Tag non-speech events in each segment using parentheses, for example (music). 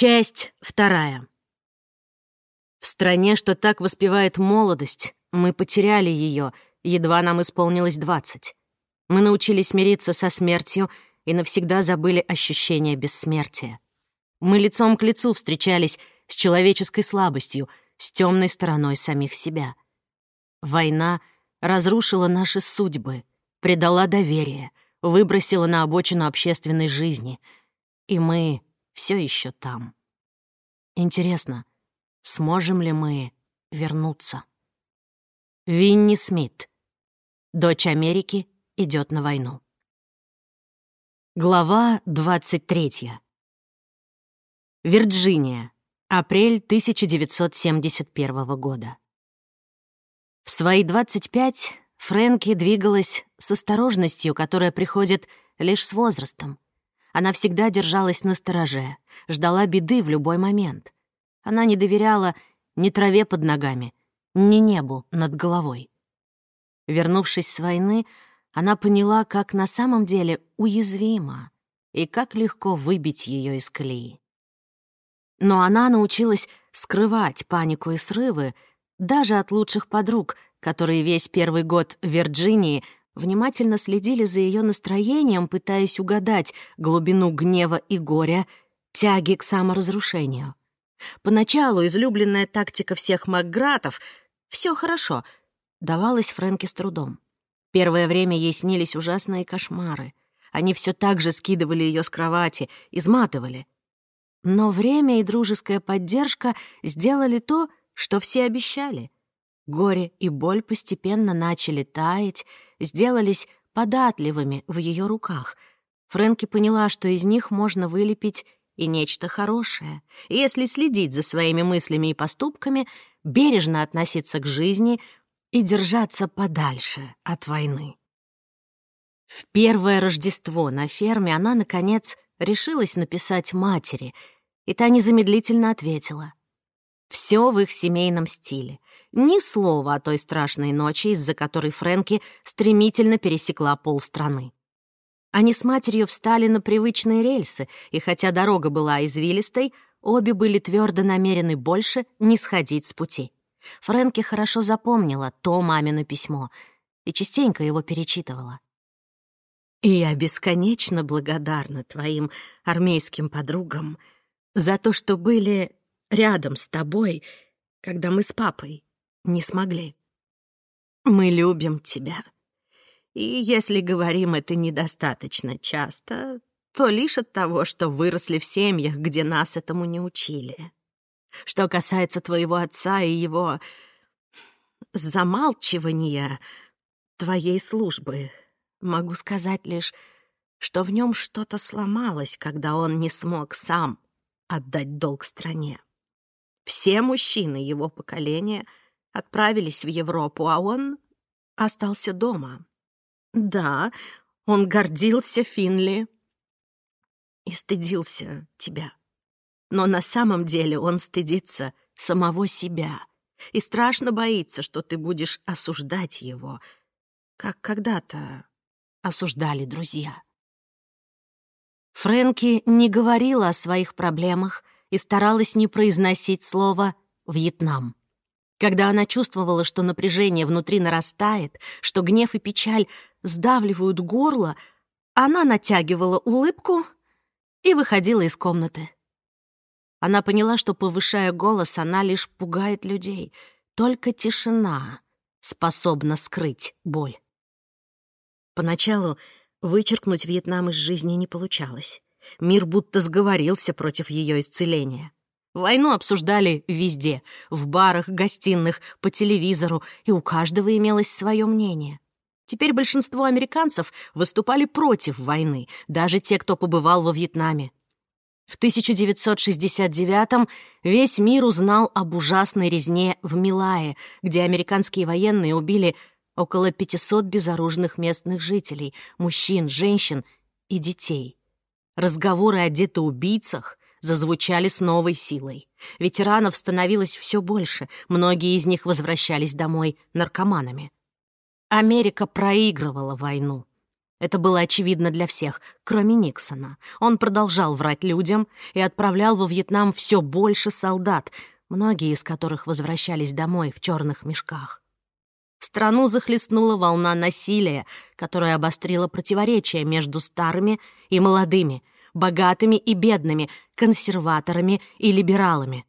Часть вторая. В стране, что так воспевает молодость, мы потеряли ее, едва нам исполнилось двадцать. Мы научились мириться со смертью и навсегда забыли ощущение бессмертия. Мы лицом к лицу встречались с человеческой слабостью, с темной стороной самих себя. Война разрушила наши судьбы, предала доверие, выбросила на обочину общественной жизни. И мы все еще там. Интересно, сможем ли мы вернуться? Винни Смит. Дочь Америки идет на войну. Глава 23. Вирджиния. Апрель 1971 года. В свои 25 Фрэнки двигалась с осторожностью, которая приходит лишь с возрастом. Она всегда держалась на стороже, ждала беды в любой момент. Она не доверяла ни траве под ногами, ни небу над головой. Вернувшись с войны, она поняла, как на самом деле уязвима и как легко выбить ее из колеи. Но она научилась скрывать панику и срывы даже от лучших подруг, которые весь первый год в Вирджинии внимательно следили за ее настроением, пытаясь угадать глубину гнева и горя, тяги к саморазрушению. Поначалу излюбленная тактика всех Макгратов «все хорошо» давалась Фрэнке с трудом. Первое время ей снились ужасные кошмары. Они все так же скидывали ее с кровати, изматывали. Но время и дружеская поддержка сделали то, что все обещали. Горе и боль постепенно начали таять, сделались податливыми в ее руках. Фрэнки поняла, что из них можно вылепить и нечто хорошее, если следить за своими мыслями и поступками, бережно относиться к жизни и держаться подальше от войны. В первое Рождество на ферме она, наконец, решилась написать матери, и та незамедлительно ответила. Все в их семейном стиле. Ни слова о той страшной ночи, из-за которой Фрэнки стремительно пересекла полстраны. Они с матерью встали на привычные рельсы, и хотя дорога была извилистой, обе были твердо намерены больше не сходить с пути. Фрэнки хорошо запомнила то мамино письмо и частенько его перечитывала. «И я бесконечно благодарна твоим армейским подругам за то, что были рядом с тобой, когда мы с папой не смогли. Мы любим тебя. И если говорим это недостаточно часто, то лишь от того, что выросли в семьях, где нас этому не учили. Что касается твоего отца и его замалчивания твоей службы, могу сказать лишь, что в нем что-то сломалось, когда он не смог сам отдать долг стране. Все мужчины его поколения отправились в Европу, а он остался дома. Да, он гордился Финли и стыдился тебя. Но на самом деле он стыдится самого себя и страшно боится, что ты будешь осуждать его, как когда-то осуждали друзья. Фрэнки не говорила о своих проблемах и старалась не произносить слово «Вьетнам». Когда она чувствовала, что напряжение внутри нарастает, что гнев и печаль сдавливают горло, она натягивала улыбку и выходила из комнаты. Она поняла, что, повышая голос, она лишь пугает людей. Только тишина способна скрыть боль. Поначалу вычеркнуть Вьетнам из жизни не получалось. Мир будто сговорился против ее исцеления. Войну обсуждали везде — в барах, гостиных, по телевизору, и у каждого имелось свое мнение. Теперь большинство американцев выступали против войны, даже те, кто побывал во Вьетнаме. В 1969-м весь мир узнал об ужасной резне в Милае, где американские военные убили около 500 безоружных местных жителей, мужчин, женщин и детей. Разговоры о детоубийцах зазвучали с новой силой. Ветеранов становилось все больше, многие из них возвращались домой наркоманами. Америка проигрывала войну. Это было очевидно для всех, кроме Никсона. Он продолжал врать людям и отправлял во Вьетнам все больше солдат, многие из которых возвращались домой в черных мешках. Страну захлестнула волна насилия, которая обострила противоречия между старыми и молодыми, богатыми и бедными, консерваторами и либералами.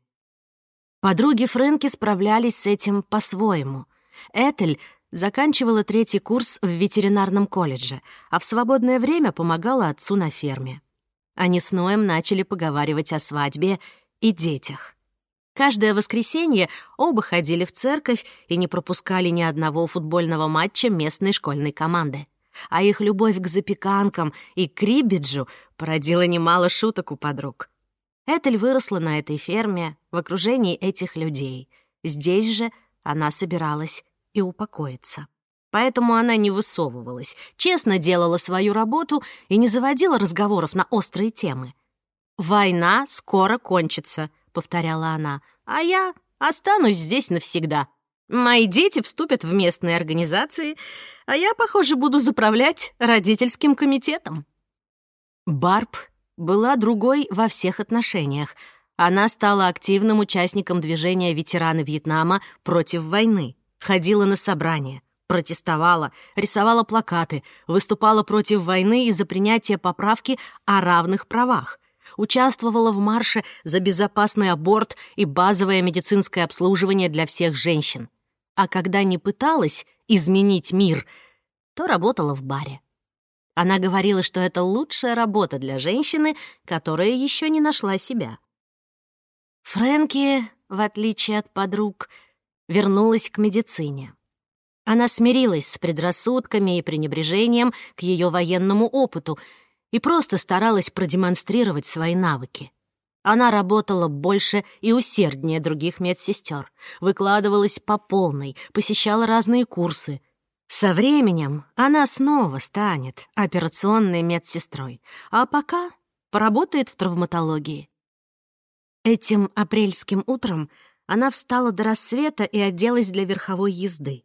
Подруги Фрэнки справлялись с этим по-своему. Этель заканчивала третий курс в ветеринарном колледже, а в свободное время помогала отцу на ферме. Они с Ноем начали поговаривать о свадьбе и детях. Каждое воскресенье оба ходили в церковь и не пропускали ни одного футбольного матча местной школьной команды. А их любовь к запеканкам и крибиджу породила немало шуток у подруг. Этель выросла на этой ферме в окружении этих людей. Здесь же она собиралась и упокоиться. Поэтому она не высовывалась, честно делала свою работу и не заводила разговоров на острые темы. «Война скоро кончится», — повторяла она, «а я останусь здесь навсегда. Мои дети вступят в местные организации, а я, похоже, буду заправлять родительским комитетом». Барб была другой во всех отношениях. Она стала активным участником движения ветераны Вьетнама против войны, ходила на собрания, протестовала, рисовала плакаты, выступала против войны и за принятие поправки о равных правах — участвовала в марше за безопасный аборт и базовое медицинское обслуживание для всех женщин. А когда не пыталась изменить мир, то работала в баре. Она говорила, что это лучшая работа для женщины, которая еще не нашла себя. Фрэнки, в отличие от подруг, вернулась к медицине. Она смирилась с предрассудками и пренебрежением к ее военному опыту и просто старалась продемонстрировать свои навыки. Она работала больше и усерднее других медсестер, выкладывалась по полной, посещала разные курсы. Со временем она снова станет операционной медсестрой, а пока поработает в травматологии. Этим апрельским утром она встала до рассвета и оделась для верховой езды.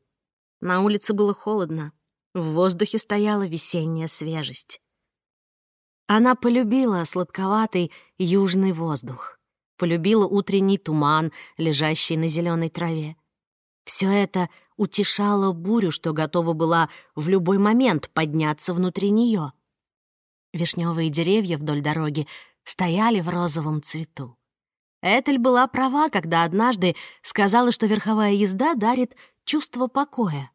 На улице было холодно, в воздухе стояла весенняя свежесть. Она полюбила сладковатый южный воздух, полюбила утренний туман, лежащий на зеленой траве. Все это утешало бурю, что готова была в любой момент подняться внутри нее. Вишневые деревья вдоль дороги стояли в розовом цвету. Этель была права, когда однажды сказала, что верховая езда дарит чувство покоя.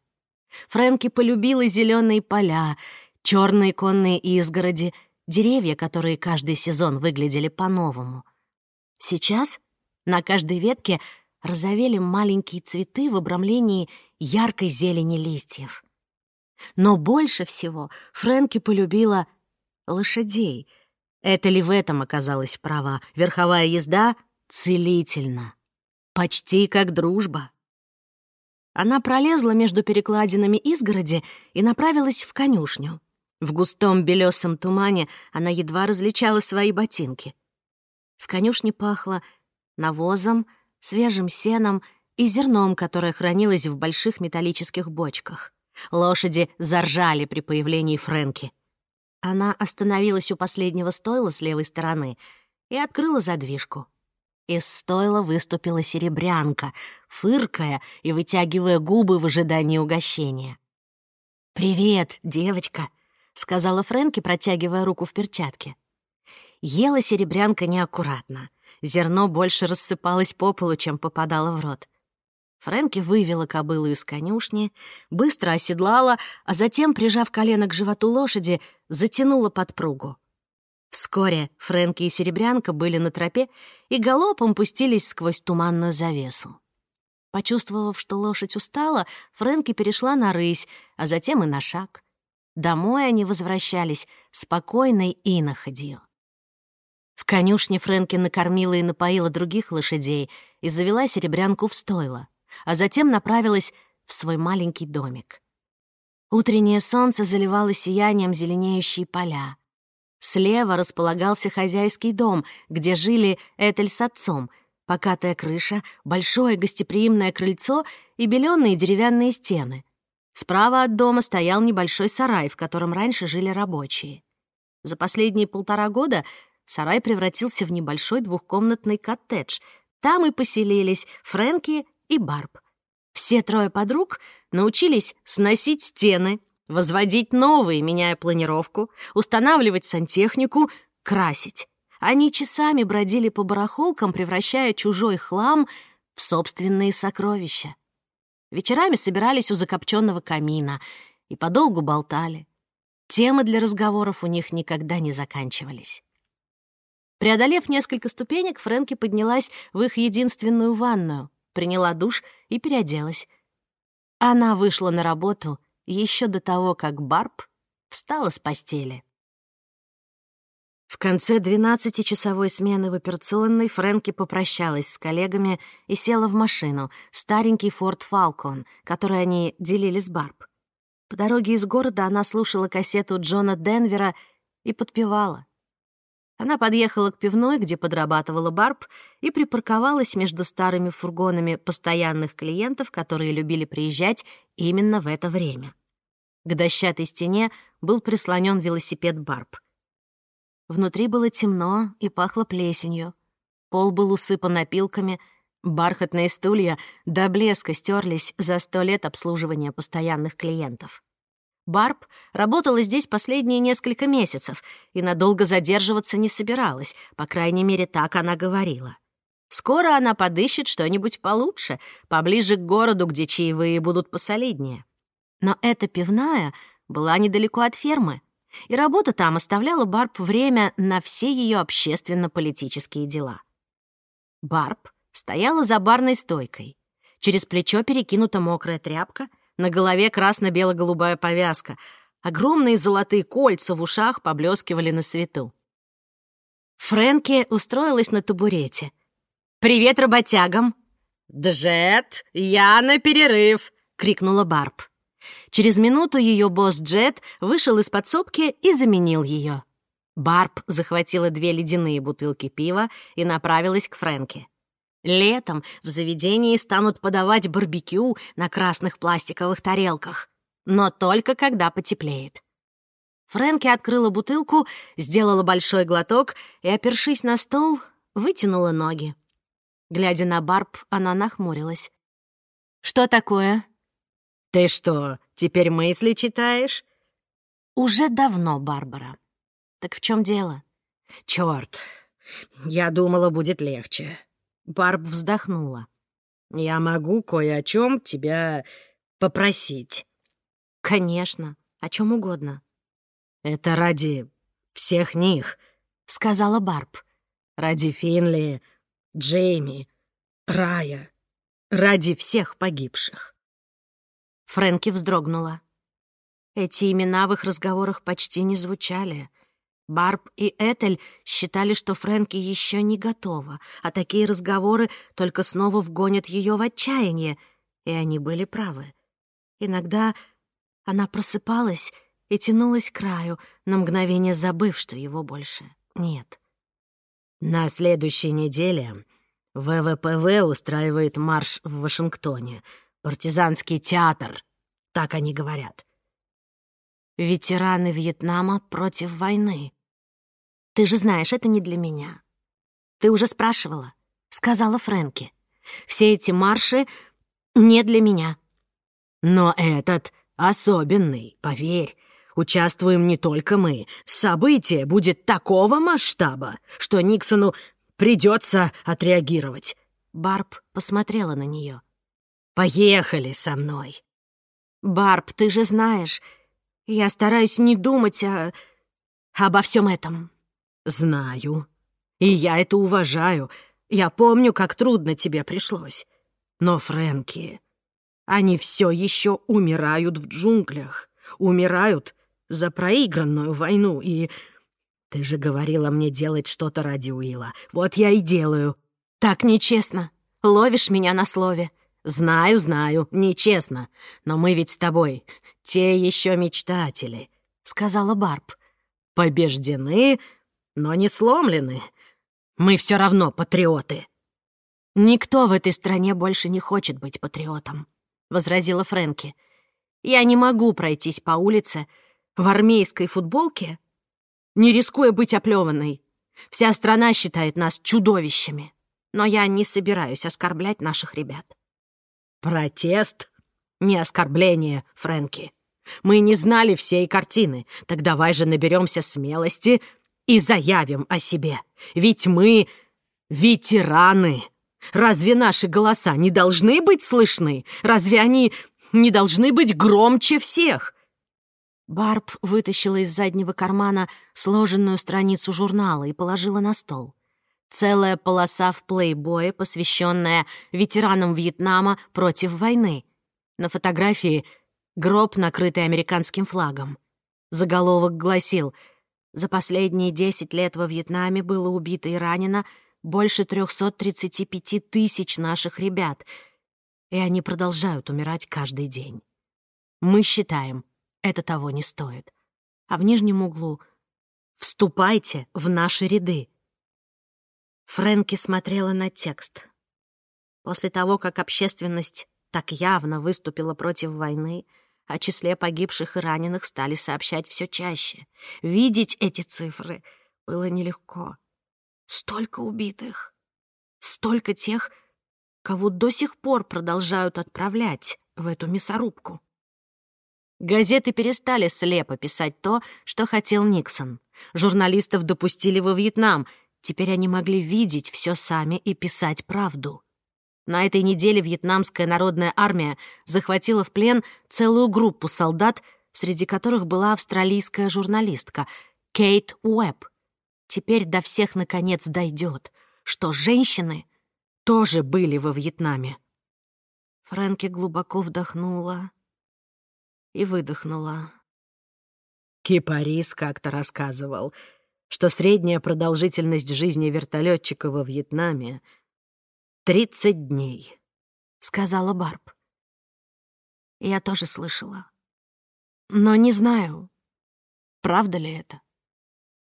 Фрэнки полюбила зеленые поля, черные конные изгороди — деревья, которые каждый сезон выглядели по-новому. Сейчас на каждой ветке розовели маленькие цветы в обрамлении яркой зелени листьев. Но больше всего Фрэнки полюбила лошадей. Это ли в этом оказалась права? Верховая езда целительна. Почти как дружба. Она пролезла между перекладинами изгороди и направилась в конюшню. В густом белесом тумане она едва различала свои ботинки. В конюшне пахло навозом, свежим сеном и зерном, которое хранилось в больших металлических бочках. Лошади заржали при появлении Фрэнки. Она остановилась у последнего стойла с левой стороны и открыла задвижку. Из стойла выступила серебрянка, фыркая и вытягивая губы в ожидании угощения. «Привет, девочка!» — сказала Фрэнки, протягивая руку в перчатке. Ела серебрянка неаккуратно. Зерно больше рассыпалось по полу, чем попадало в рот. Фрэнки вывела кобылу из конюшни, быстро оседлала, а затем, прижав колено к животу лошади, затянула подпругу. Вскоре Фрэнки и Серебрянка были на тропе и галопом пустились сквозь туманную завесу. Почувствовав, что лошадь устала, Фрэнки перешла на рысь, а затем и на шаг. Домой они возвращались спокойной иноходью. В конюшне Фрэнки накормила и напоила других лошадей и завела серебрянку в стойло, а затем направилась в свой маленький домик. Утреннее солнце заливало сиянием зеленеющие поля. Слева располагался хозяйский дом, где жили Этель с отцом, покатая крыша, большое гостеприимное крыльцо и беленые деревянные стены. Справа от дома стоял небольшой сарай, в котором раньше жили рабочие. За последние полтора года сарай превратился в небольшой двухкомнатный коттедж. Там и поселились Фрэнки и Барб. Все трое подруг научились сносить стены, возводить новые, меняя планировку, устанавливать сантехнику, красить. Они часами бродили по барахолкам, превращая чужой хлам в собственные сокровища. Вечерами собирались у закопченного камина и подолгу болтали. Темы для разговоров у них никогда не заканчивались. Преодолев несколько ступенек, Фрэнки поднялась в их единственную ванную, приняла душ и переоделась. Она вышла на работу еще до того, как Барб встала с постели. В конце 12-часовой смены в операционной Фрэнки попрощалась с коллегами и села в машину, старенький Форд Фалкон, который они делили с Барб. По дороге из города она слушала кассету Джона Денвера и подпевала. Она подъехала к пивной, где подрабатывала Барб, и припарковалась между старыми фургонами постоянных клиентов, которые любили приезжать именно в это время. К дощатой стене был прислонен велосипед Барб — Внутри было темно и пахло плесенью. Пол был усыпан опилками, бархатные стулья до блеска стерлись за сто лет обслуживания постоянных клиентов. Барб работала здесь последние несколько месяцев и надолго задерживаться не собиралась, по крайней мере, так она говорила. Скоро она подыщет что-нибудь получше, поближе к городу, где чаевые будут посолиднее. Но эта пивная была недалеко от фермы, и работа там оставляла Барб время на все ее общественно-политические дела. Барб стояла за барной стойкой. Через плечо перекинута мокрая тряпка, на голове красно-бело-голубая повязка, огромные золотые кольца в ушах поблескивали на свету. Фрэнки устроилась на табурете. «Привет работягам!» «Джет, я на перерыв!» — крикнула Барб. Через минуту ее босс Джет вышел из подсобки и заменил ее. Барб захватила две ледяные бутылки пива и направилась к Фрэнке. Летом в заведении станут подавать барбекю на красных пластиковых тарелках, но только когда потеплеет. Фрэнки открыла бутылку, сделала большой глоток и, опершись на стол, вытянула ноги. Глядя на Барб, она нахмурилась. «Что такое?» «Ты что, теперь мысли читаешь?» «Уже давно, Барбара. Так в чем дело?» «Чёрт, я думала, будет легче». Барб вздохнула. «Я могу кое о чем тебя попросить». «Конечно, о чем угодно». «Это ради всех них», — сказала Барб. «Ради Финли, Джейми, Рая, ради всех погибших». Фрэнки вздрогнула. Эти имена в их разговорах почти не звучали. Барб и Этель считали, что Фрэнки еще не готова, а такие разговоры только снова вгонят ее в отчаяние, и они были правы. Иногда она просыпалась и тянулась к краю, на мгновение забыв, что его больше нет. На следующей неделе ВВПВ устраивает марш в Вашингтоне — партизанский театр, так они говорят. Ветераны Вьетнама против войны. Ты же знаешь, это не для меня. Ты уже спрашивала, сказала Фрэнки. Все эти марши не для меня. Но этот особенный, поверь. Участвуем не только мы. Событие будет такого масштаба, что Никсону придется отреагировать. Барб посмотрела на нее. Поехали со мной. Барб, ты же знаешь, я стараюсь не думать о... обо всем этом. Знаю. И я это уважаю. Я помню, как трудно тебе пришлось. Но, Фрэнки, они все еще умирают в джунглях. Умирают за проигранную войну. И ты же говорила мне делать что-то ради Уилла. Вот я и делаю. Так нечестно. Ловишь меня на слове. «Знаю, знаю, нечестно, но мы ведь с тобой те еще мечтатели», — сказала Барб. «Побеждены, но не сломлены. Мы все равно патриоты». «Никто в этой стране больше не хочет быть патриотом», — возразила Фрэнки. Я не могу пройтись по улице в армейской футболке, не рискуя быть оплеванной. Вся страна считает нас чудовищами. Но я не собираюсь оскорблять наших ребят. Протест? Не оскорбление, Фрэнки. Мы не знали всей картины. Так давай же наберемся смелости и заявим о себе. Ведь мы ветераны. Разве наши голоса не должны быть слышны? Разве они не должны быть громче всех?» Барб вытащила из заднего кармана сложенную страницу журнала и положила на стол. Целая полоса в плейбое, посвященная ветеранам Вьетнама против войны. На фотографии гроб, накрытый американским флагом. Заголовок гласил «За последние 10 лет во Вьетнаме было убито и ранено больше 335 тысяч наших ребят, и они продолжают умирать каждый день. Мы считаем, это того не стоит. А в нижнем углу «Вступайте в наши ряды». Фрэнки смотрела на текст. После того, как общественность так явно выступила против войны, о числе погибших и раненых стали сообщать все чаще. Видеть эти цифры было нелегко. Столько убитых. Столько тех, кого до сих пор продолжают отправлять в эту мясорубку. Газеты перестали слепо писать то, что хотел Никсон. Журналистов допустили во Вьетнам. Теперь они могли видеть все сами и писать правду. На этой неделе Вьетнамская народная армия захватила в плен целую группу солдат, среди которых была австралийская журналистка Кейт Уэбб. Теперь до всех наконец дойдет, что женщины тоже были во Вьетнаме. Фрэнки глубоко вдохнула и выдохнула. Кипарис как-то рассказывал, что средняя продолжительность жизни вертолетчика во Вьетнаме — 30 дней, — сказала Барб. Я тоже слышала. Но не знаю, правда ли это.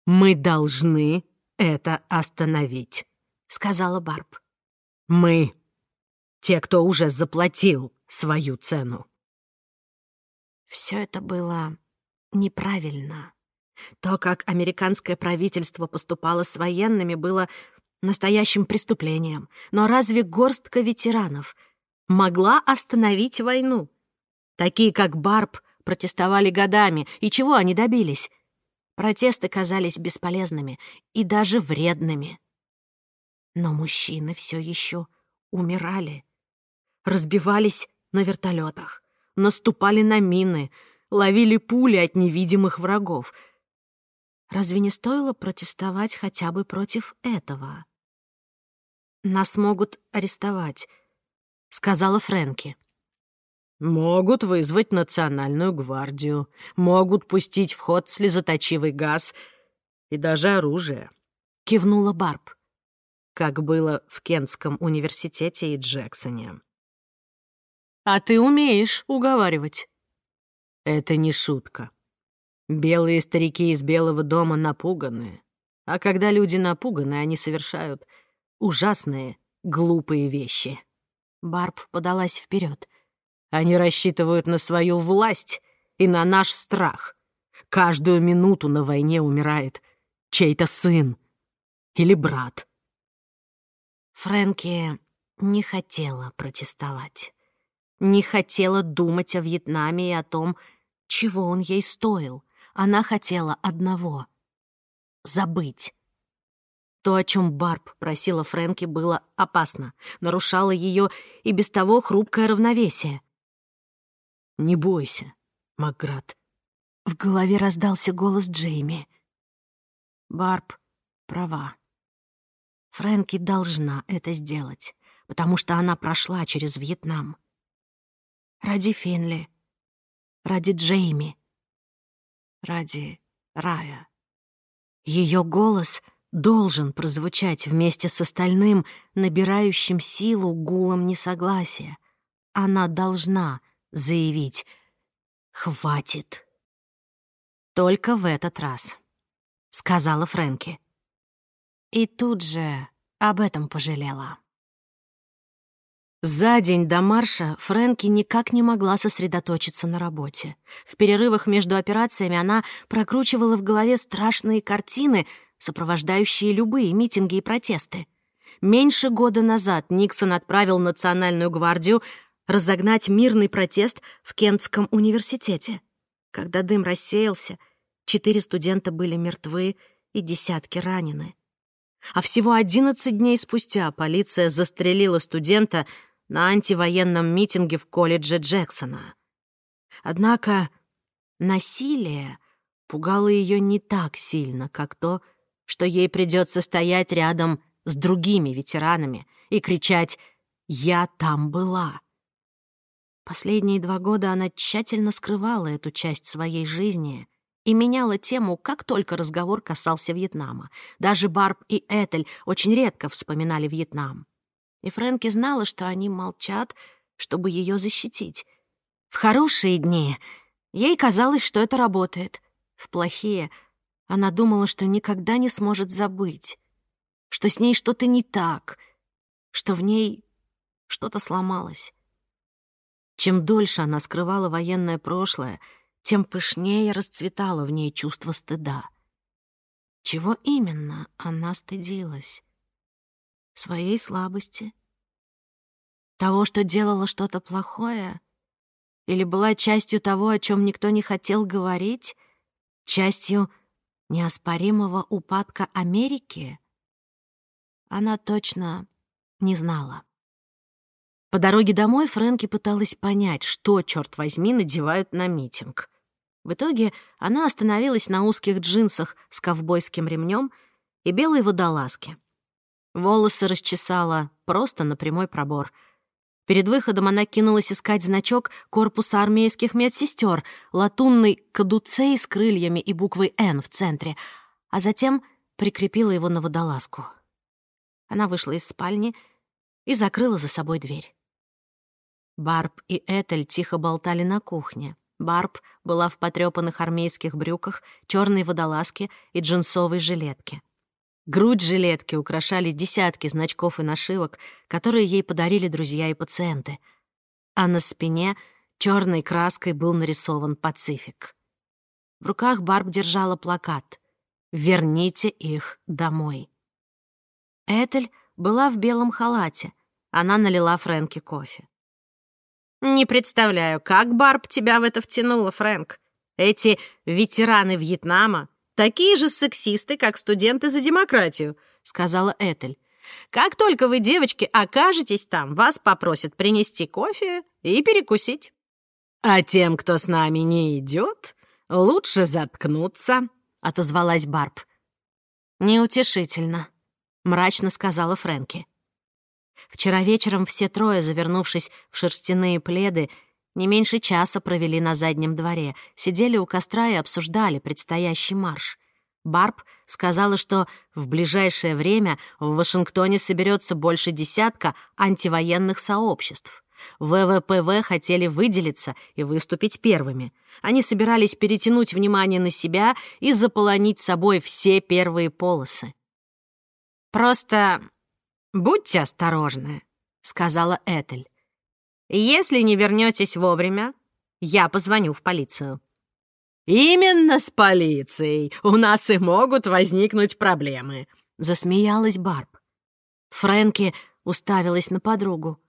«Мы должны это остановить», — сказала Барб. «Мы — те, кто уже заплатил свою цену». Все это было неправильно. То, как американское правительство поступало с военными, было настоящим преступлением. Но разве горстка ветеранов могла остановить войну? Такие, как Барб, протестовали годами, и чего они добились? Протесты казались бесполезными и даже вредными. Но мужчины все еще умирали, разбивались на вертолетах, наступали на мины, ловили пули от невидимых врагов. Разве не стоило протестовать хотя бы против этого? «Нас могут арестовать», — сказала Фрэнки. Могут вызвать национальную гвардию, могут пустить в ход слезоточивый газ и даже оружие. Кивнула Барб, как было в Кентском университете и Джексоне. А ты умеешь уговаривать. Это не шутка. Белые старики из Белого дома напуганы. А когда люди напуганы, они совершают ужасные, глупые вещи. Барб подалась вперед. Они рассчитывают на свою власть и на наш страх. Каждую минуту на войне умирает чей-то сын или брат. Фрэнки не хотела протестовать. Не хотела думать о Вьетнаме и о том, чего он ей стоил. Она хотела одного — забыть. То, о чем Барб просила Фрэнки, было опасно, нарушало ее и без того хрупкое равновесие. Не бойся, Макград. В голове раздался голос Джейми. Барб права. Фрэнки должна это сделать, потому что она прошла через Вьетнам. Ради Финли, ради Джейми, ради Рая. Ее голос должен прозвучать вместе с остальным, набирающим силу гулом несогласия. Она должна заявить «Хватит». «Только в этот раз», — сказала Фрэнки. И тут же об этом пожалела. За день до марша Фрэнки никак не могла сосредоточиться на работе. В перерывах между операциями она прокручивала в голове страшные картины, сопровождающие любые митинги и протесты. Меньше года назад Никсон отправил Национальную гвардию разогнать мирный протест в Кентском университете. Когда дым рассеялся, четыре студента были мертвы и десятки ранены. А всего 11 дней спустя полиция застрелила студента на антивоенном митинге в колледже Джексона. Однако насилие пугало ее не так сильно, как то, что ей придется стоять рядом с другими ветеранами и кричать «Я там была». Последние два года она тщательно скрывала эту часть своей жизни и меняла тему, как только разговор касался Вьетнама. Даже Барб и Этель очень редко вспоминали Вьетнам и Фрэнки знала, что они молчат, чтобы ее защитить. В хорошие дни ей казалось, что это работает. В плохие она думала, что никогда не сможет забыть, что с ней что-то не так, что в ней что-то сломалось. Чем дольше она скрывала военное прошлое, тем пышнее расцветало в ней чувство стыда. Чего именно она стыдилась? своей слабости? Того, что делала что-то плохое? Или была частью того, о чем никто не хотел говорить? Частью неоспоримого упадка Америки? Она точно не знала. По дороге домой Фрэнки пыталась понять, что, черт возьми, надевают на митинг. В итоге она остановилась на узких джинсах с ковбойским ремнем и белой водолазке. Волосы расчесала просто на прямой пробор. Перед выходом она кинулась искать значок корпуса армейских медсестер, латунный кадуцей с крыльями и буквой «Н» в центре, а затем прикрепила его на водолазку. Она вышла из спальни и закрыла за собой дверь. Барб и Этель тихо болтали на кухне. Барб была в потрёпанных армейских брюках, черной водолазке и джинсовой жилетке. Грудь жилетки украшали десятки значков и нашивок, которые ей подарили друзья и пациенты. А на спине черной краской был нарисован Пацифик. В руках Барб держала плакат «Верните их домой». Этель была в белом халате. Она налила Фрэнке кофе. «Не представляю, как Барб тебя в это втянула, Фрэнк. Эти ветераны Вьетнама такие же сексисты, как студенты за демократию», — сказала Этель. «Как только вы, девочки, окажетесь там, вас попросят принести кофе и перекусить. А тем, кто с нами не идет, лучше заткнуться», — отозвалась Барб. «Неутешительно», — мрачно сказала Фрэнки. Вчера вечером все трое, завернувшись в шерстяные пледы, не меньше часа провели на заднем дворе, сидели у костра и обсуждали предстоящий марш. Барб сказала, что в ближайшее время в Вашингтоне соберется больше десятка антивоенных сообществ. ВВПВ хотели выделиться и выступить первыми. Они собирались перетянуть внимание на себя и заполонить собой все первые полосы. «Просто будьте осторожны», — сказала Этель. Если не вернетесь вовремя, я позвоню в полицию». «Именно с полицией у нас и могут возникнуть проблемы», — засмеялась Барб. Фрэнки уставилась на подругу.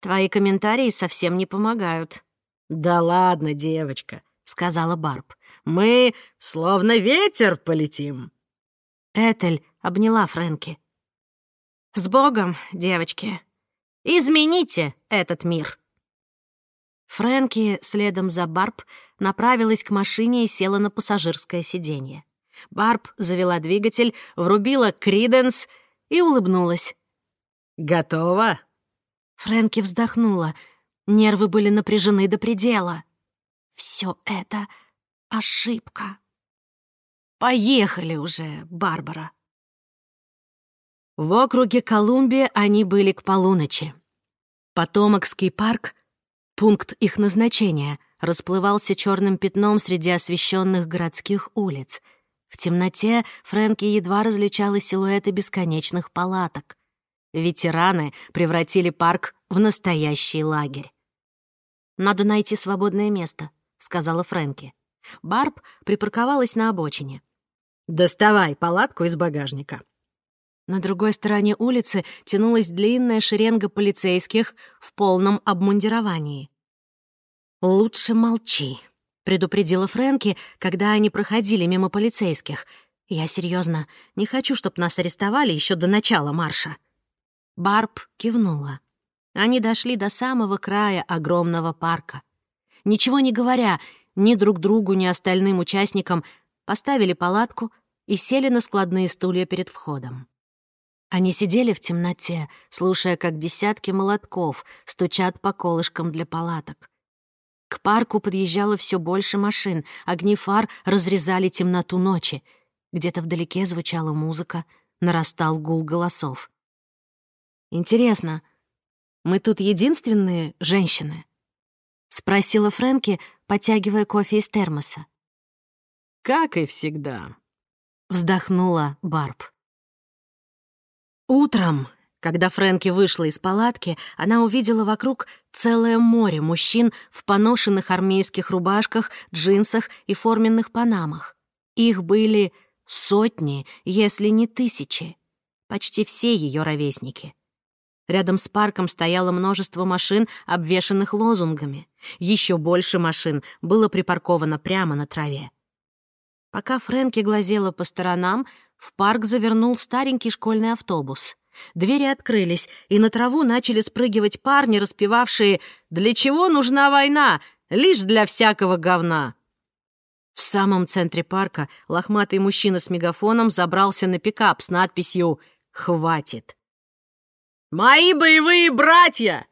«Твои комментарии совсем не помогают». «Да ладно, девочка», — сказала Барб. «Мы словно ветер полетим». Этель обняла Фрэнки. «С Богом, девочки!» Измените этот мир!» Фрэнки следом за Барб направилась к машине и села на пассажирское сиденье. Барб завела двигатель, врубила криденс и улыбнулась. «Готово?» Фрэнки вздохнула. Нервы были напряжены до предела. «Все это ошибка». «Поехали уже, Барбара!» В округе Колумбия они были к полуночи. Потомокский парк, пункт их назначения, расплывался черным пятном среди освещенных городских улиц. В темноте Фрэнки едва различала силуэты бесконечных палаток. Ветераны превратили парк в настоящий лагерь. «Надо найти свободное место», — сказала Фрэнки. Барб припарковалась на обочине. «Доставай палатку из багажника». На другой стороне улицы тянулась длинная шеренга полицейских в полном обмундировании. «Лучше молчи», — предупредила Фрэнки, когда они проходили мимо полицейских. «Я серьезно, не хочу, чтобы нас арестовали еще до начала марша». Барб кивнула. Они дошли до самого края огромного парка. Ничего не говоря ни друг другу, ни остальным участникам, поставили палатку и сели на складные стулья перед входом. Они сидели в темноте, слушая, как десятки молотков стучат по колышкам для палаток. К парку подъезжало все больше машин, огни фар разрезали темноту ночи. Где-то вдалеке звучала музыка, нарастал гул голосов. «Интересно, мы тут единственные женщины?» — спросила Фрэнки, потягивая кофе из термоса. «Как и всегда», — вздохнула Барб. Утром, когда Фрэнки вышла из палатки, она увидела вокруг целое море мужчин в поношенных армейских рубашках, джинсах и форменных панамах. Их были сотни, если не тысячи. Почти все ее ровесники. Рядом с парком стояло множество машин, обвешанных лозунгами. Еще больше машин было припарковано прямо на траве. Пока Фрэнки глазела по сторонам, в парк завернул старенький школьный автобус. Двери открылись, и на траву начали спрыгивать парни, распевавшие «Для чего нужна война? Лишь для всякого говна». В самом центре парка лохматый мужчина с мегафоном забрался на пикап с надписью «Хватит». «Мои боевые братья!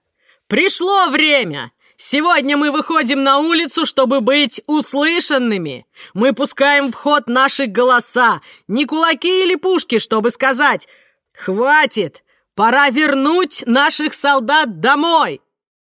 Пришло время! Сегодня мы выходим на улицу, чтобы быть услышанными. Мы пускаем в ход наши голоса, не кулаки или пушки, чтобы сказать «Хватит! Пора вернуть наших солдат домой!»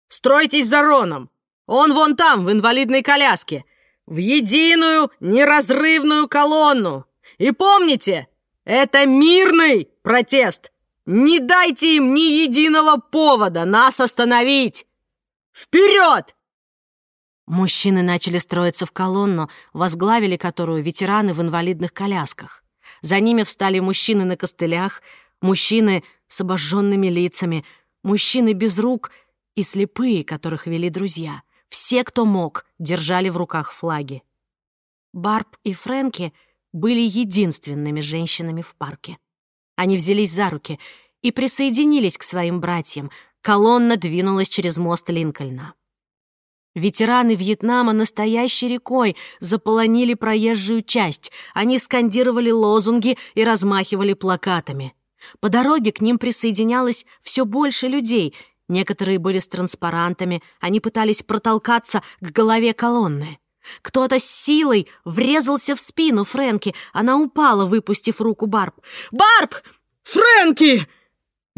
Стройтесь за Роном. Он вон там, в инвалидной коляске. В единую неразрывную колонну. И помните, это мирный протест. Не дайте им ни единого повода нас остановить! Вперед!» Мужчины начали строиться в колонну, возглавили которую ветераны в инвалидных колясках. За ними встали мужчины на костылях, мужчины с обожженными лицами, мужчины без рук и слепые, которых вели друзья. Все, кто мог, держали в руках флаги. Барб и Фрэнки были единственными женщинами в парке. Они взялись за руки и присоединились к своим братьям. Колонна двинулась через мост Линкольна. Ветераны Вьетнама настоящей рекой заполонили проезжую часть. Они скандировали лозунги и размахивали плакатами. По дороге к ним присоединялось все больше людей. Некоторые были с транспарантами, они пытались протолкаться к голове колонны. Кто-то с силой врезался в спину Фрэнки. Она упала, выпустив руку Барб. «Барб! Фрэнки!»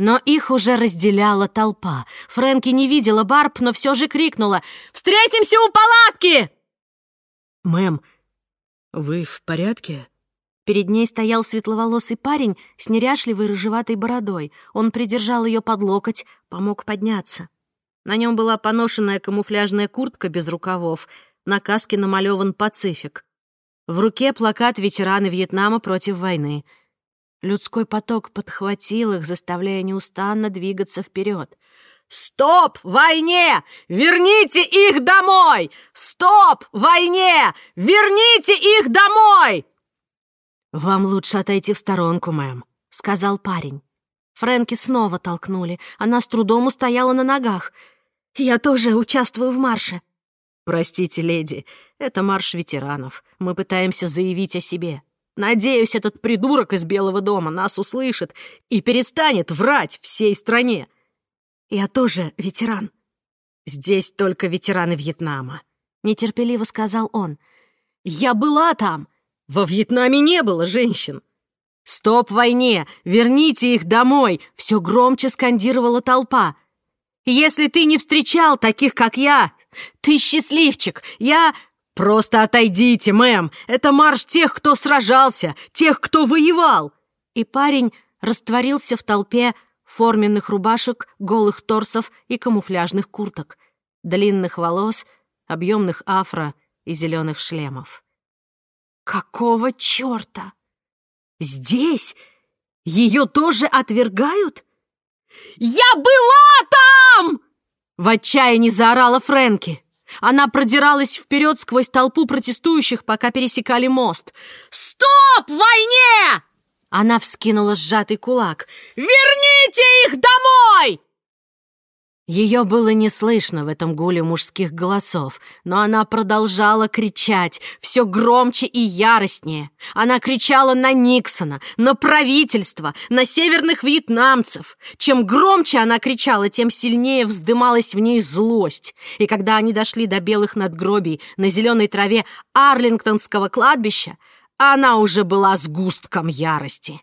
Но их уже разделяла толпа. Фрэнки не видела Барб, но все же крикнула «Встретимся у палатки!» «Мэм, вы в порядке?» Перед ней стоял светловолосый парень с неряшливой рыжеватой бородой. Он придержал ее под локоть, помог подняться. На нем была поношенная камуфляжная куртка без рукавов — на каске намалеван «Пацифик». В руке плакат ветераны Вьетнама против войны. Людской поток подхватил их, заставляя неустанно двигаться вперед. «Стоп! Войне! Верните их домой! Стоп! Войне! Верните их домой!» «Вам лучше отойти в сторонку, мэм», — сказал парень. Фрэнки снова толкнули. Она с трудом устояла на ногах. «Я тоже участвую в марше», «Простите, леди, это марш ветеранов. Мы пытаемся заявить о себе. Надеюсь, этот придурок из Белого дома нас услышит и перестанет врать всей стране. Я тоже ветеран. Здесь только ветераны Вьетнама», — нетерпеливо сказал он. «Я была там. Во Вьетнаме не было женщин». «Стоп войне! Верните их домой!» — все громче скандировала толпа. «Если ты не встречал таких, как я, ты счастливчик! Я...» «Просто отойдите, мэм! Это марш тех, кто сражался, тех, кто воевал!» И парень растворился в толпе форменных рубашек, голых торсов и камуфляжных курток, длинных волос, объемных афро и зеленых шлемов. Какого черта? Здесь ее тоже отвергают? «Я была там!» В отчаянии заорала Фрэнки. Она продиралась вперед сквозь толпу протестующих, пока пересекали мост. «Стоп войне!» Она вскинула сжатый кулак. «Верните их домой!» Ее было не слышно в этом гуле мужских голосов, но она продолжала кричать, все громче и яростнее. Она кричала на Никсона, на правительство, на северных вьетнамцев. Чем громче она кричала, тем сильнее вздымалась в ней злость. И когда они дошли до белых надгробий на зеленой траве Арлингтонского кладбища, она уже была сгустком ярости.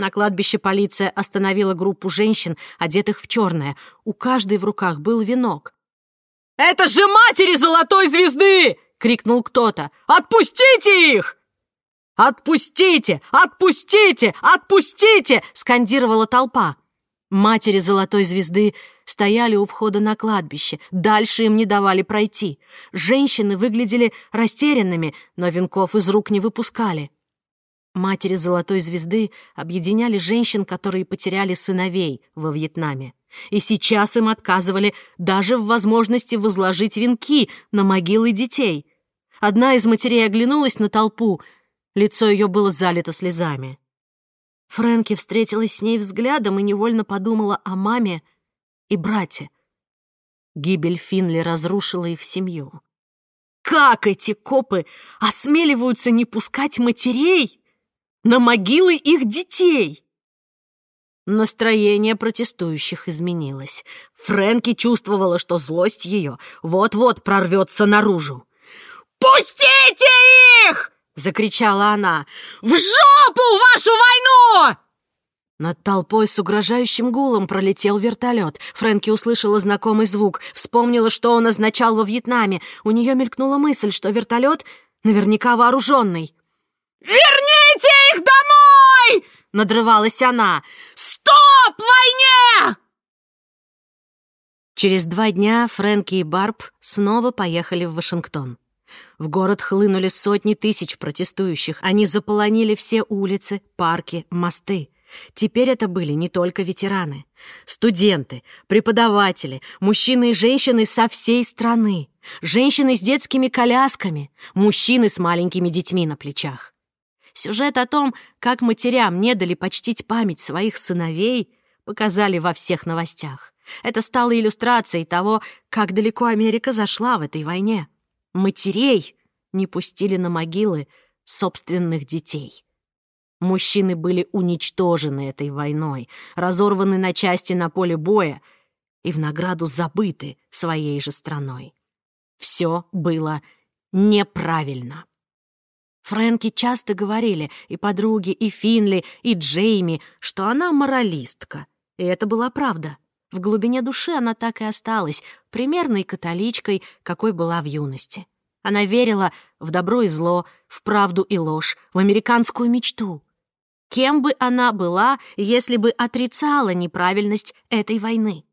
На кладбище полиция остановила группу женщин, одетых в черное. У каждой в руках был венок. «Это же матери Золотой Звезды!» — крикнул кто-то. «Отпустите их!» «Отпустите! Отпустите! Отпустите!» — скандировала толпа. Матери Золотой Звезды стояли у входа на кладбище. Дальше им не давали пройти. Женщины выглядели растерянными, но венков из рук не выпускали. Матери Золотой Звезды объединяли женщин, которые потеряли сыновей во Вьетнаме. И сейчас им отказывали даже в возможности возложить венки на могилы детей. Одна из матерей оглянулась на толпу. Лицо ее было залито слезами. Фрэнки встретилась с ней взглядом и невольно подумала о маме и брате. Гибель Финли разрушила их семью. Как эти копы осмеливаются не пускать матерей на могилы их детей. Настроение протестующих изменилось. Фрэнки чувствовала, что злость ее вот-вот прорвется наружу. «Пустите их!» — закричала она. «В жопу вашу войну!» Над толпой с угрожающим гулом пролетел вертолет. Фрэнки услышала знакомый звук, вспомнила, что он означал во Вьетнаме. У нее мелькнула мысль, что вертолет наверняка вооруженный. «Верните их домой!» — надрывалась она. «Стоп войне!» Через два дня Фрэнки и Барб снова поехали в Вашингтон. В город хлынули сотни тысяч протестующих. Они заполонили все улицы, парки, мосты. Теперь это были не только ветераны. Студенты, преподаватели, мужчины и женщины со всей страны. Женщины с детскими колясками, мужчины с маленькими детьми на плечах. Сюжет о том, как матерям не дали почтить память своих сыновей, показали во всех новостях. Это стало иллюстрацией того, как далеко Америка зашла в этой войне. Матерей не пустили на могилы собственных детей. Мужчины были уничтожены этой войной, разорваны на части на поле боя и в награду забыты своей же страной. Все было неправильно. Фрэнки часто говорили, и подруги, и Финли, и Джейми, что она моралистка. И это была правда. В глубине души она так и осталась, примерной католичкой, какой была в юности. Она верила в добро и зло, в правду и ложь, в американскую мечту. Кем бы она была, если бы отрицала неправильность этой войны?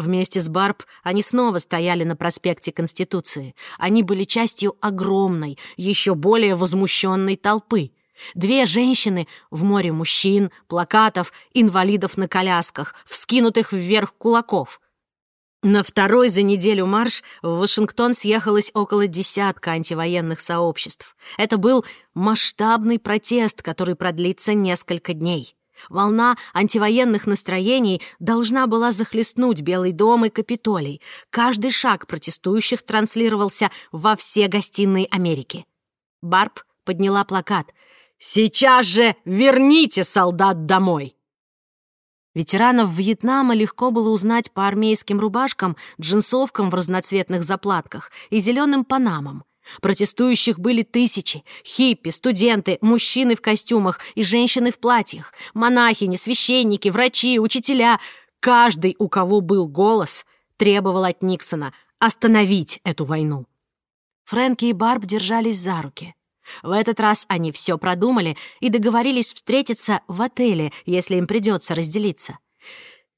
Вместе с Барб они снова стояли на проспекте Конституции. Они были частью огромной, еще более возмущенной толпы. Две женщины в море мужчин, плакатов, инвалидов на колясках, вскинутых вверх кулаков. На второй за неделю марш в Вашингтон съехалось около десятка антивоенных сообществ. Это был масштабный протест, который продлится несколько дней. Волна антивоенных настроений должна была захлестнуть Белый дом и Капитолий. Каждый шаг протестующих транслировался во все гостиные Америки. Барб подняла плакат «Сейчас же верните солдат домой!» Ветеранов Вьетнама легко было узнать по армейским рубашкам, джинсовкам в разноцветных заплатках и зеленым панамам. Протестующих были тысячи. Хиппи, студенты, мужчины в костюмах и женщины в платьях, монахини, священники, врачи, учителя. Каждый, у кого был голос, требовал от Никсона остановить эту войну. Фрэнки и Барб держались за руки. В этот раз они все продумали и договорились встретиться в отеле, если им придется разделиться.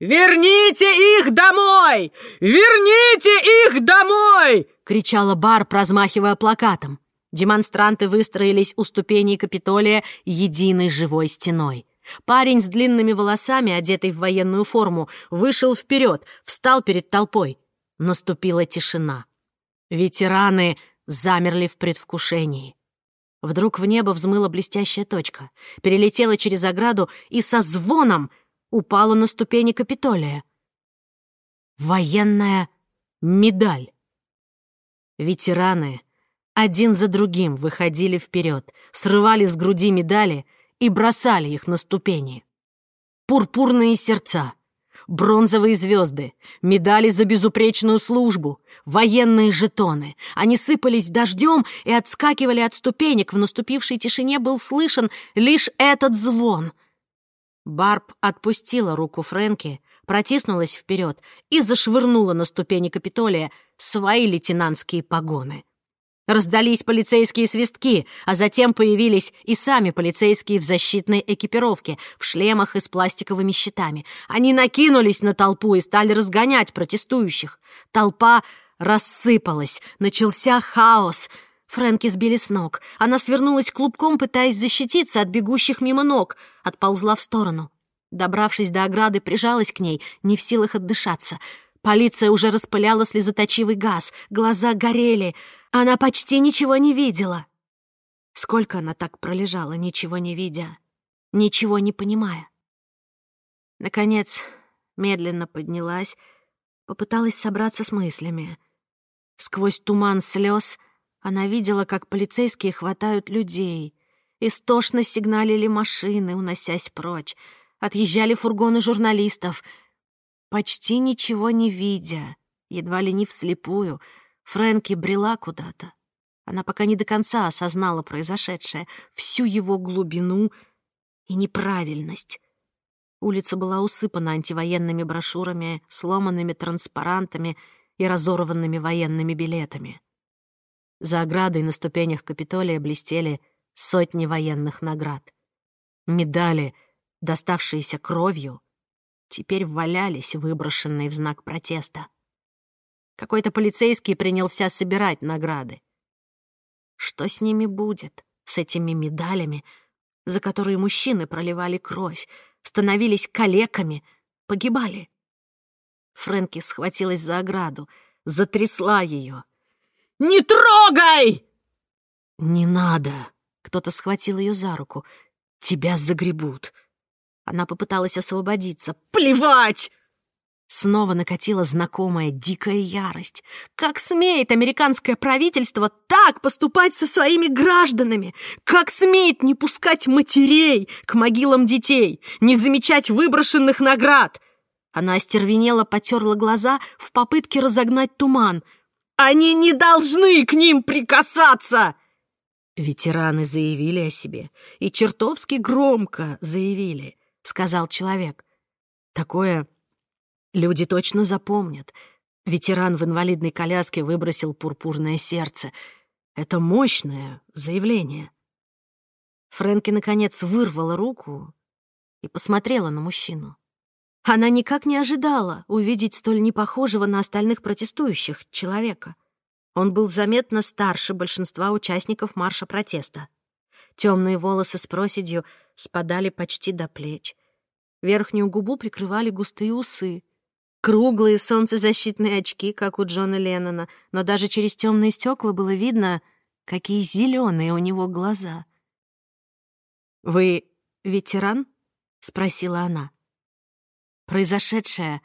«Верните их домой! Верните их домой!» — кричала Бар, размахивая плакатом. Демонстранты выстроились у ступеней Капитолия единой живой стеной. Парень с длинными волосами, одетый в военную форму, вышел вперед, встал перед толпой. Наступила тишина. Ветераны замерли в предвкушении. Вдруг в небо взмыла блестящая точка, перелетела через ограду и со звоном упала на ступени Капитолия. Военная медаль. Ветераны один за другим выходили вперед, срывали с груди медали и бросали их на ступени. Пурпурные сердца, бронзовые звезды, медали за безупречную службу, военные жетоны. Они сыпались дождем и отскакивали от ступенек. В наступившей тишине был слышен лишь этот звон. Барб отпустила руку Фрэнки, протиснулась вперед и зашвырнула на ступени Капитолия свои лейтенантские погоны. Раздались полицейские свистки, а затем появились и сами полицейские в защитной экипировке, в шлемах и с пластиковыми щитами. Они накинулись на толпу и стали разгонять протестующих. Толпа рассыпалась, начался хаос. Фрэнки сбили с ног. Она свернулась клубком, пытаясь защититься от бегущих мимо ног. Отползла в сторону. Добравшись до ограды, прижалась к ней, не в силах отдышаться. Полиция уже распыляла слезоточивый газ, глаза горели — она почти ничего не видела. Сколько она так пролежала, ничего не видя, ничего не понимая. Наконец, медленно поднялась, попыталась собраться с мыслями. Сквозь туман слез она видела, как полицейские хватают людей. Истошно сигналили машины, уносясь прочь. Отъезжали фургоны журналистов. Почти ничего не видя, едва ли не вслепую — Фрэнки брела куда-то. Она пока не до конца осознала произошедшее, всю его глубину и неправильность. Улица была усыпана антивоенными брошюрами, сломанными транспарантами и разорванными военными билетами. За оградой на ступенях Капитолия блестели сотни военных наград. Медали, доставшиеся кровью, теперь валялись, выброшенные в знак протеста. Какой-то полицейский принялся собирать награды. Что с ними будет, с этими медалями, за которые мужчины проливали кровь, становились калеками, погибали? Фрэнки схватилась за ограду, затрясла ее. «Не трогай!» «Не надо!» Кто-то схватил ее за руку. «Тебя загребут!» Она попыталась освободиться. «Плевать!» Снова накатила знакомая дикая ярость. Как смеет американское правительство так поступать со своими гражданами? Как смеет не пускать матерей к могилам детей, не замечать выброшенных наград? Она остервенела, потерла глаза в попытке разогнать туман. «Они не должны к ним прикасаться!» Ветераны заявили о себе, и чертовски громко заявили, сказал человек. Такое Люди точно запомнят. Ветеран в инвалидной коляске выбросил пурпурное сердце. Это мощное заявление. Фрэнки, наконец, вырвала руку и посмотрела на мужчину. Она никак не ожидала увидеть столь непохожего на остальных протестующих человека. Он был заметно старше большинства участников марша протеста. Темные волосы с проседью спадали почти до плеч. Верхнюю губу прикрывали густые усы. Круглые солнцезащитные очки, как у Джона Леннона, но даже через темные стекла было видно, какие зеленые у него глаза. «Вы ветеран?» — спросила она. Произошедшее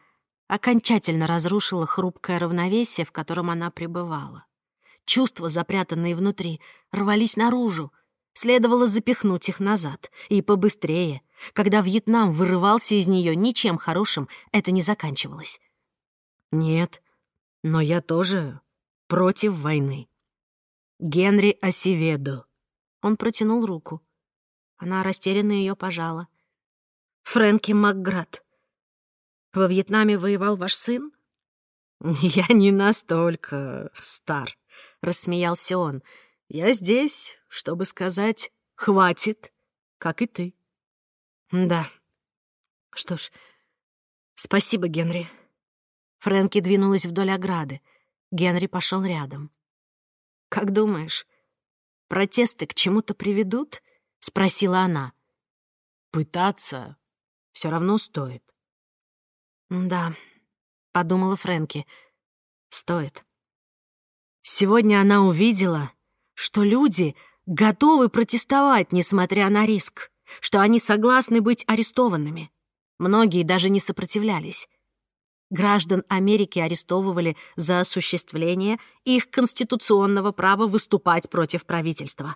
окончательно разрушило хрупкое равновесие, в котором она пребывала. Чувства, запрятанные внутри, рвались наружу. Следовало запихнуть их назад, и побыстрее, когда Вьетнам вырывался из нее, ничем хорошим это не заканчивалось. Нет, но я тоже против войны. Генри Осиведо. Он протянул руку. Она растерянно ее пожала. Фрэнки Макград. Во Вьетнаме воевал ваш сын? (laughs) Я не настолько стар, рассмеялся он. Я здесь, чтобы сказать «хватит», как и ты. Да. Что ж, «Спасибо, Генри». Фрэнки двинулась вдоль ограды. Генри пошел рядом. «Как думаешь, протесты к чему-то приведут?» — спросила она. «Пытаться все равно стоит». «Да», — подумала Фрэнки, — «стоит». Сегодня она увидела, что люди готовы протестовать, несмотря на риск, что они согласны быть арестованными. Многие даже не сопротивлялись. Граждан Америки арестовывали за осуществление их конституционного права выступать против правительства.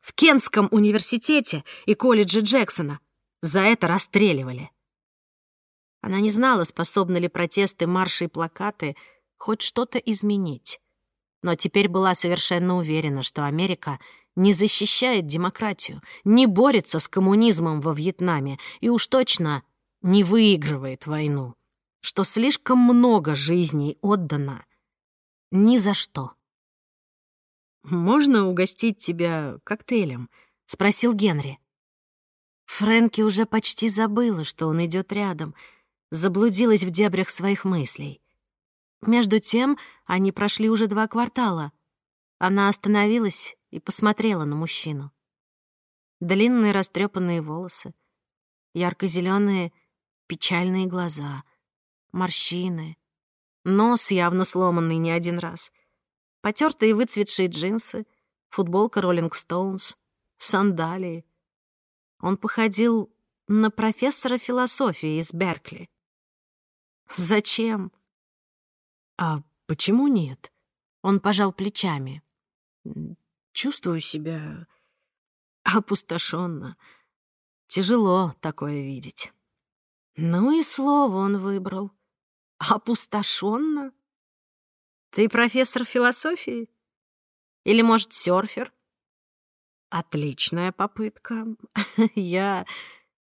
В Кентском университете и колледже Джексона за это расстреливали. Она не знала, способны ли протесты, марши и плакаты хоть что-то изменить. Но теперь была совершенно уверена, что Америка не защищает демократию, не борется с коммунизмом во Вьетнаме и уж точно не выигрывает войну, что слишком много жизней отдано ни за что. «Можно угостить тебя коктейлем?» — спросил Генри. Фрэнки уже почти забыла, что он идет рядом, заблудилась в дебрях своих мыслей. Между тем они прошли уже два квартала. Она остановилась и посмотрела на мужчину. Длинные растрепанные волосы, ярко зеленые печальные глаза, морщины, нос явно сломанный не один раз, потертые выцветшие джинсы, футболка Роллинг Стоунс, сандалии. Он походил на профессора философии из Беркли. Зачем? А почему нет? Он пожал плечами. Чувствую себя опустошенно. Тяжело такое видеть. Ну и слово он выбрал. Опустошенно. Ты профессор философии? Или, может, серфер? Отличная попытка. (laughs) Я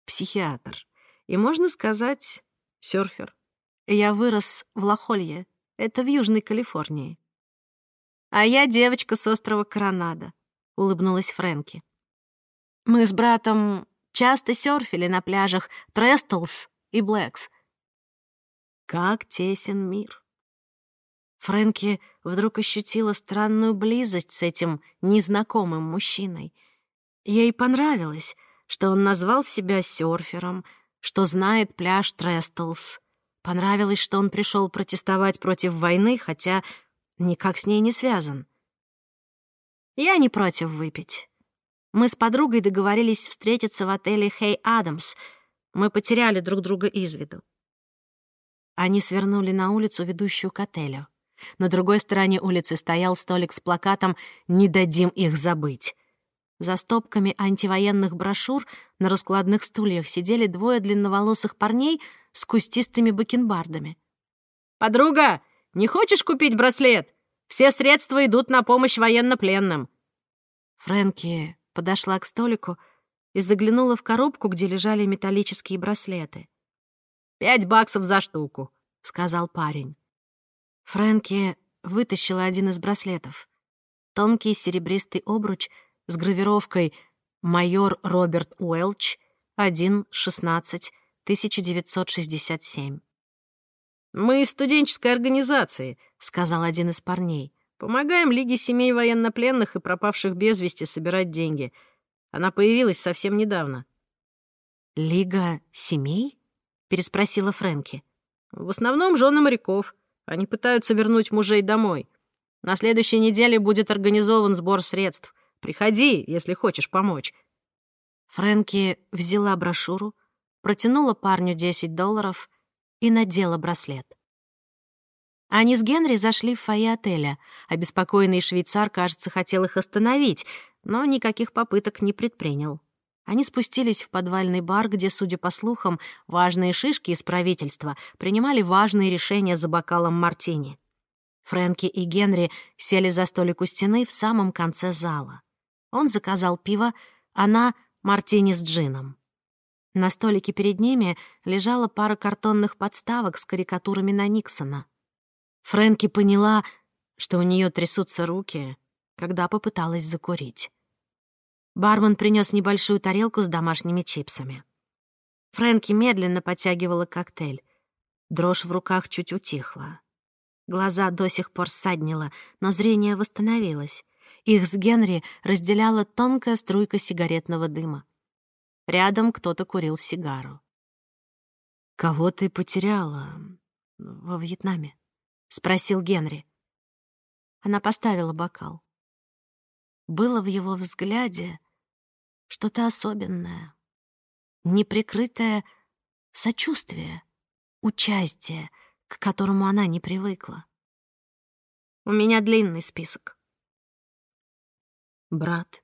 психиатр. И, можно сказать, серфер. Я вырос в Лохолье. Это в Южной Калифорнии. А я девочка с острова Коронадо, улыбнулась Фрэнки. Мы с братом часто серфили на пляжах Трестлс и Блэкс. Как тесен мир. Фрэнки вдруг ощутила странную близость с этим незнакомым мужчиной. Ей понравилось, что он назвал себя серфером, что знает пляж Трестлс. Понравилось, что он пришел протестовать против войны, хотя никак с ней не связан. Я не против выпить. Мы с подругой договорились встретиться в отеле «Хей Адамс», мы потеряли друг друга из виду. Они свернули на улицу, ведущую к отелю. На другой стороне улицы стоял столик с плакатом «Не дадим их забыть». За стопками антивоенных брошюр на раскладных стульях сидели двое длинноволосых парней с кустистыми бакенбардами. «Подруга, не хочешь купить браслет? Все средства идут на помощь военнопленным». Фрэнки подошла к столику, и заглянула в коробку, где лежали металлические браслеты. «Пять баксов за штуку», — сказал парень. Фрэнки вытащила один из браслетов. Тонкий серебристый обруч с гравировкой «Майор Роберт Уэлч, 1.16, 1967». «Мы из студенческой организации», — сказал один из парней. «Помогаем Лиге семей военнопленных и пропавших без вести собирать деньги. Она появилась совсем недавно». «Лига семей?» — переспросила Фрэнки. «В основном жены моряков. Они пытаются вернуть мужей домой. На следующей неделе будет организован сбор средств. Приходи, если хочешь помочь». Фрэнки взяла брошюру, протянула парню 10 долларов и надела браслет. Они с Генри зашли в фойе отеля. Обеспокоенный швейцар, кажется, хотел их остановить, но никаких попыток не предпринял. Они спустились в подвальный бар, где, судя по слухам, важные шишки из правительства принимали важные решения за бокалом мартини. Фрэнки и Генри сели за столик у стены в самом конце зала. Он заказал пиво, она — мартини с джином. На столике перед ними лежала пара картонных подставок с карикатурами на Никсона. Фрэнки поняла, что у нее трясутся руки, когда попыталась закурить. Бармен принес небольшую тарелку с домашними чипсами. Фрэнки медленно подтягивала коктейль. Дрожь в руках чуть утихла. Глаза до сих пор ссаднило, но зрение восстановилось. Их с Генри разделяла тонкая струйка сигаретного дыма. Рядом кто-то курил сигару. «Кого ты потеряла во Вьетнаме?» — спросил Генри. Она поставила бокал. Было в его взгляде что-то особенное, неприкрытое сочувствие, участие, к которому она не привыкла. У меня длинный список. Брат.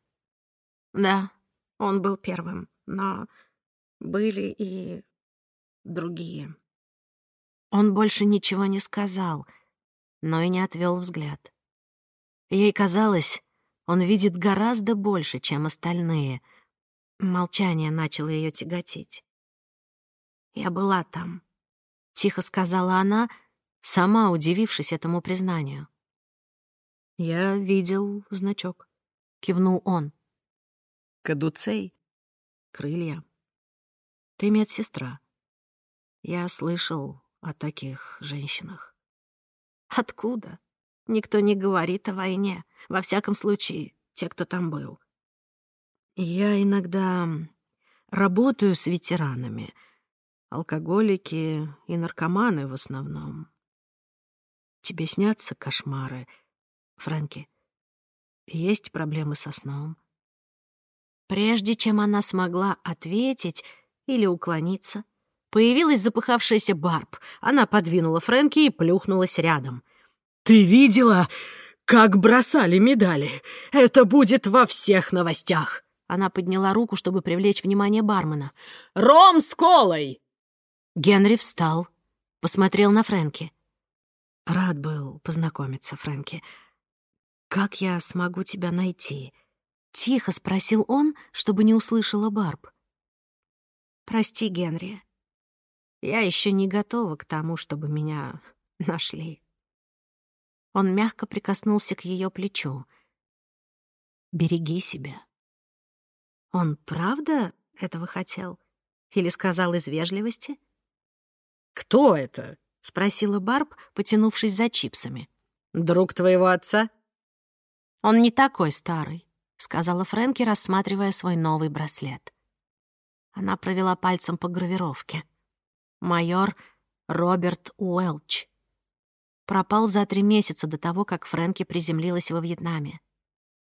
Да, он был первым, но были и другие. Он больше ничего не сказал, но и не отвел взгляд. Ей казалось, он видит гораздо больше, чем остальные. Молчание начало ее тяготить. «Я была там», — тихо сказала она, сама удивившись этому признанию. «Я видел значок», — кивнул он. «Кадуцей, крылья. Ты медсестра. Я слышал о таких женщинах». «Откуда? Никто не говорит о войне. Во всяком случае, те, кто там был. Я иногда работаю с ветеранами. Алкоголики и наркоманы в основном. Тебе снятся кошмары, Фрэнки? Есть проблемы со сном? Прежде чем она смогла ответить или уклониться, появилась запыхавшаяся Барб. Она подвинула Фрэнки и плюхнулась рядом. «Ты видела, как бросали медали? Это будет во всех новостях!» Она подняла руку, чтобы привлечь внимание бармена. «Ром с колой!» Генри встал, посмотрел на Фрэнки. «Рад был познакомиться, Фрэнки. Как я смогу тебя найти?» Тихо спросил он, чтобы не услышала Барб. «Прости, Генри. Я еще не готова к тому, чтобы меня нашли». Он мягко прикоснулся к ее плечу. «Береги себя». Он правда этого хотел? Или сказал из вежливости? «Кто это?» — спросила Барб, потянувшись за чипсами. «Друг твоего отца?» «Он не такой старый», — сказала Фрэнки, рассматривая свой новый браслет. Она провела пальцем по гравировке. Майор Роберт Уэлч пропал за три месяца до того, как Фрэнки приземлилась во Вьетнаме.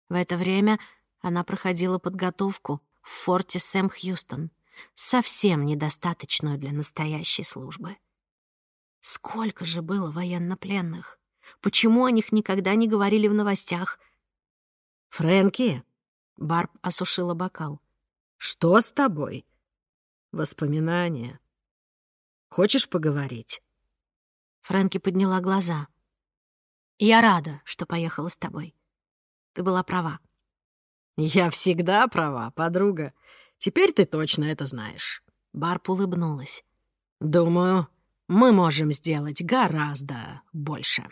В это время она проходила подготовку в форте Сэм Хьюстон, совсем недостаточную для настоящей службы. Сколько же было военнопленных? Почему о них никогда не говорили в новостях? «Фрэнки!» — Барб осушила бокал. «Что с тобой?» «Воспоминания. Хочешь поговорить?» Фрэнки подняла глаза. «Я рада, что поехала с тобой. Ты была права». «Я всегда права, подруга. Теперь ты точно это знаешь». Барб улыбнулась. «Думаю, мы можем сделать гораздо больше».